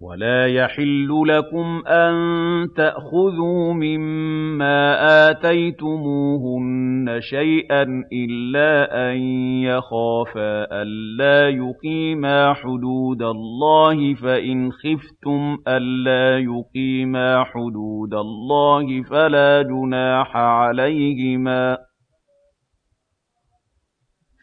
ولا يحل لكم أن تأخذوا مما آتيتموهن شيئا إلا أن يخافا ألا يقيما حدود الله فإن خفتم ألا يقيما حدود الله فلا جناح عليهما